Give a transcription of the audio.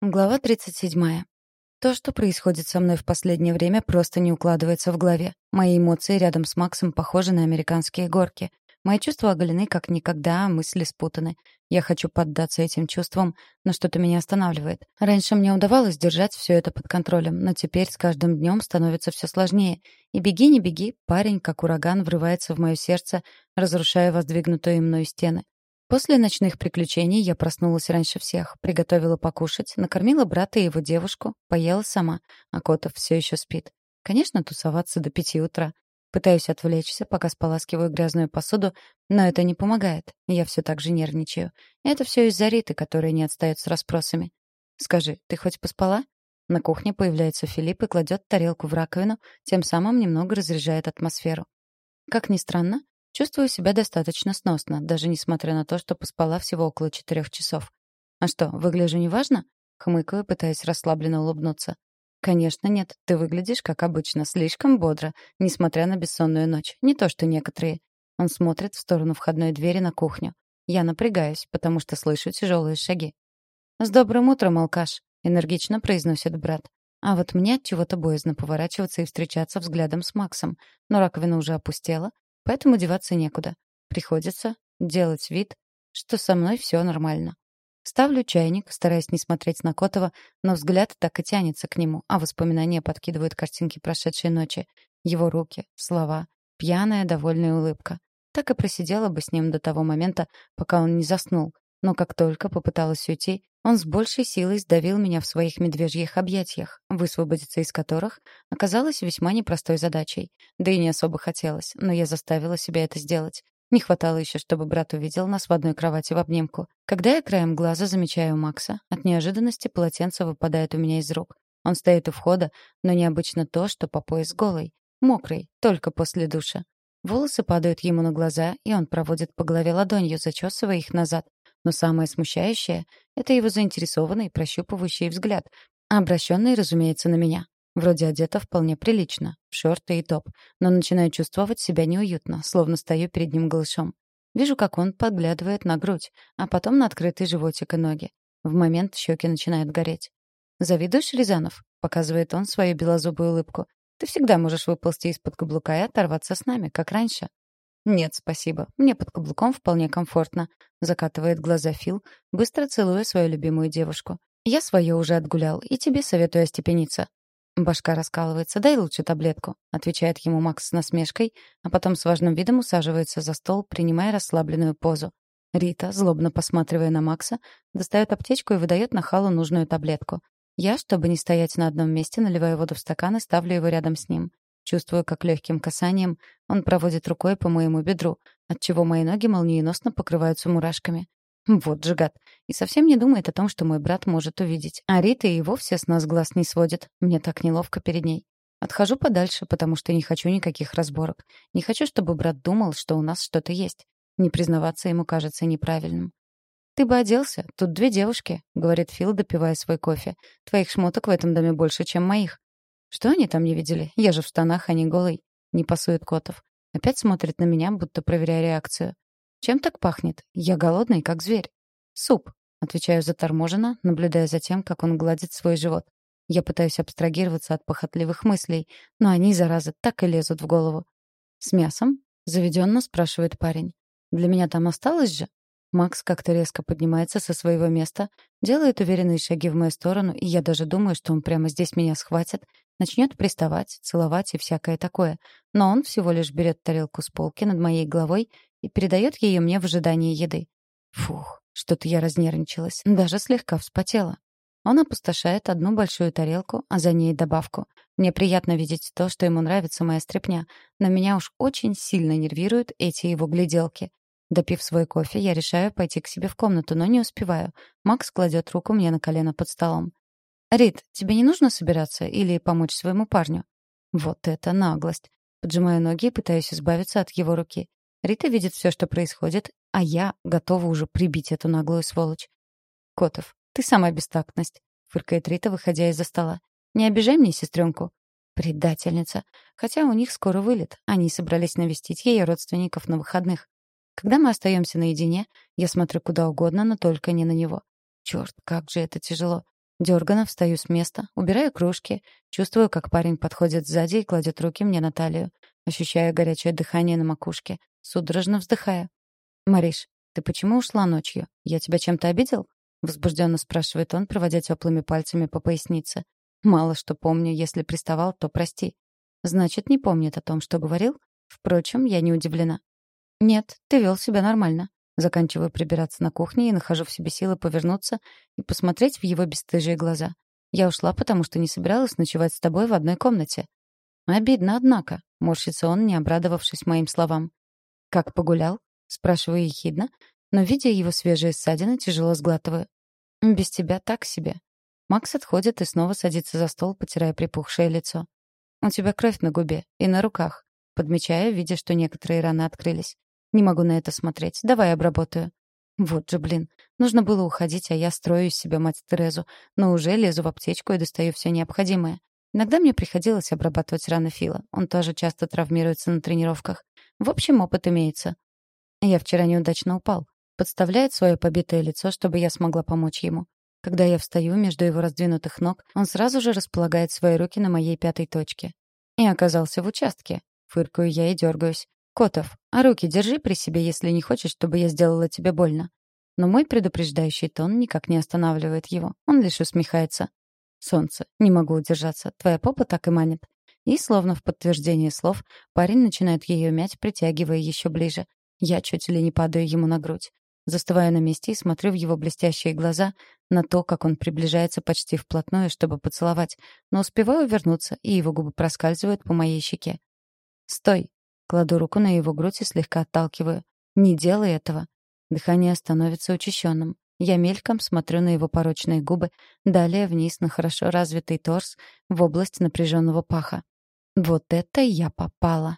Глава 37. То, что происходит со мной в последнее время, просто не укладывается в голове. Мои эмоции рядом с Максом похожи на американские горки. Мои чувства оголены как никогда, а мысли спутаны. Я хочу поддаться этим чувствам, но что-то меня останавливает. Раньше мне удавалось держать все это под контролем, но теперь с каждым днем становится все сложнее. И беги, не беги, парень, как ураган, врывается в мое сердце, разрушая воздвигнутые мною стены. После ночных приключений я проснулась раньше всех, приготовила покушать, накормила брата и его девушку, поела сама, а Котов все еще спит. Конечно, тусоваться до пяти утра. Пытаюсь отвлечься, пока споласкиваю грязную посуду, но это не помогает. Я все так же нервничаю. Это все из-за Риты, которая не отстает с расспросами. «Скажи, ты хоть поспала?» На кухне появляется Филипп и кладет тарелку в раковину, тем самым немного разряжает атмосферу. Как ни странно, Чувствую себя достаточно сносно, даже несмотря на то, что поспала всего около четырех часов. «А что, выгляжу неважно?» — хмыкаю, пытаясь расслабленно улыбнуться. «Конечно нет, ты выглядишь, как обычно, слишком бодро, несмотря на бессонную ночь. Не то что некоторые». Он смотрит в сторону входной двери на кухню. Я напрягаюсь, потому что слышу тяжелые шаги. «С добрым утром, алкаш!» — энергично произносит брат. А вот мне от чего-то боязно поворачиваться и встречаться взглядом с Максом. Но раковина уже опустела, Поэтому деваться некуда. Приходится делать вид, что со мной все нормально. Ставлю чайник, стараясь не смотреть на Котова, но взгляд так и тянется к нему, а воспоминания подкидывают картинки прошедшей ночи. Его руки, слова, пьяная, довольная улыбка. Так и просидела бы с ним до того момента, пока он не заснул. Но как только попыталась уйти, он с большей силой сдавил меня в своих медвежьих объятиях, высвободиться из которых оказалось весьма непростой задачей. Да и не особо хотелось, но я заставила себя это сделать. Не хватало еще, чтобы брат увидел нас в одной кровати в обнимку. Когда я краем глаза замечаю Макса, от неожиданности полотенце выпадает у меня из рук. Он стоит у входа, но необычно то, что по пояс голый. Мокрый, только после душа. Волосы падают ему на глаза, и он проводит по голове ладонью, зачесывая их назад. Но самое смущающее — это его заинтересованный, прощупывающий взгляд, обращенный, разумеется, на меня. Вроде одета вполне прилично, шорты и топ, но начинаю чувствовать себя неуютно, словно стою перед ним голышом. Вижу, как он подглядывает на грудь, а потом на открытый животик и ноги. В момент щеки начинают гореть. «Завидуешь, Рязанов?» — показывает он свою белозубую улыбку. «Ты всегда можешь выползти из-под каблука и оторваться с нами, как раньше». «Нет, спасибо. Мне под каблуком вполне комфортно», — закатывает глаза Фил, быстро целуя свою любимую девушку. «Я свое уже отгулял, и тебе советую остепениться». Башка раскалывается. «Дай лучше таблетку», — отвечает ему Макс с насмешкой, а потом с важным видом усаживается за стол, принимая расслабленную позу. Рита, злобно посматривая на Макса, достает аптечку и выдает Нахалу нужную таблетку. Я, чтобы не стоять на одном месте, наливаю воду в стакан и ставлю его рядом с ним. Чувствую, как легким касанием он проводит рукой по моему бедру, отчего мои ноги молниеносно покрываются мурашками. Вот же гад. И совсем не думает о том, что мой брат может увидеть. А Рита и вовсе с нас глаз не сводит. Мне так неловко перед ней. Отхожу подальше, потому что не хочу никаких разборок. Не хочу, чтобы брат думал, что у нас что-то есть. Не признаваться ему кажется неправильным. «Ты бы оделся. Тут две девушки», — говорит Фил, допивая свой кофе. «Твоих шмоток в этом доме больше, чем моих. Что они там не видели? Я же в штанах, а не голый. Не пасует Котов. Опять смотрит на меня, будто проверяя реакцию. Чем так пахнет? Я голодный, как зверь. Суп. Отвечаю заторможенно, наблюдая за тем, как он гладит свой живот. Я пытаюсь абстрагироваться от похотливых мыслей, но они, заразы, так и лезут в голову. «С мясом?» — заведенно спрашивает парень. «Для меня там осталось же?» Макс как-то резко поднимается со своего места, делает уверенные шаги в мою сторону, и я даже думаю, что он прямо здесь меня схватит, начнет приставать, целовать и всякое такое. Но он всего лишь берет тарелку с полки над моей головой и передает ее мне в ожидании еды. Фух, что-то я разнервничалась, даже слегка вспотела. Он опустошает одну большую тарелку, а за ней добавку. Мне приятно видеть то, что ему нравится моя стряпня, но меня уж очень сильно нервируют эти его гляделки. Допив свой кофе, я решаю пойти к себе в комнату, но не успеваю. Макс кладет руку мне на колено под столом. «Рит, тебе не нужно собираться или помочь своему парню?» Вот это наглость. Поджимаю ноги и пытаюсь избавиться от его руки. Рита видит все, что происходит, а я готова уже прибить эту наглую сволочь. «Котов, ты самая бестактность», — фыркает Рита, выходя из-за стола. «Не обижай мне сестренку». Предательница. Хотя у них скоро вылет. Они собрались навестить ее родственников на выходных. Когда мы остаемся наедине, я смотрю куда угодно, но только не на него. Черт, как же это тяжело. Дёрганно встаю с места, убираю кружки, чувствую, как парень подходит сзади и кладет руки мне на талию. Ощущаю горячее дыхание на макушке, судорожно вздыхая. «Мариш, ты почему ушла ночью? Я тебя чем-то обидел?» Возбужденно спрашивает он, проводя теплыми пальцами по пояснице. «Мало что помню, если приставал, то прости». «Значит, не помнит о том, что говорил?» Впрочем, я не удивлена. «Нет, ты вел себя нормально. Заканчиваю прибираться на кухне и нахожу в себе силы повернуться и посмотреть в его бесстыжие глаза. Я ушла, потому что не собиралась ночевать с тобой в одной комнате. Обидно, однако, морщится он, не обрадовавшись моим словам. Как погулял? Спрашиваю ехидно, но, видя его свежие ссадины, тяжело сглатываю. Без тебя так себе. Макс отходит и снова садится за стол, потирая припухшее лицо. «У тебя кровь на губе и на руках», подмечая, видя, что некоторые раны открылись. Не могу на это смотреть. Давай обработаю. Вот же, блин. Нужно было уходить, а я строю из себя мать Терезу. Но уже лезу в аптечку и достаю все необходимое. Иногда мне приходилось обрабатывать раны Фила. Он тоже часто травмируется на тренировках. В общем, опыт имеется. Я вчера неудачно упал. Подставляет свое побитое лицо, чтобы я смогла помочь ему. Когда я встаю между его раздвинутых ног, он сразу же располагает свои руки на моей пятой точке. И оказался в участке. Фыркаю я и дергаюсь. «Котов, а руки держи при себе, если не хочешь, чтобы я сделала тебе больно». Но мой предупреждающий тон никак не останавливает его. Он лишь усмехается. «Солнце, не могу удержаться. Твоя попа так и манит». И, словно в подтверждение слов, парень начинает ее мять, притягивая еще ближе. Я чуть ли не падаю ему на грудь. Застываю на месте и смотрю в его блестящие глаза на то, как он приближается почти вплотную, чтобы поцеловать, но успеваю вернуться, и его губы проскальзывают по моей щеке. «Стой!» Кладу руку на его грудь и слегка отталкиваю. «Не делай этого». Дыхание становится учащенным. Я мельком смотрю на его порочные губы, далее вниз на хорошо развитый торс в область напряженного паха. Вот это я попала.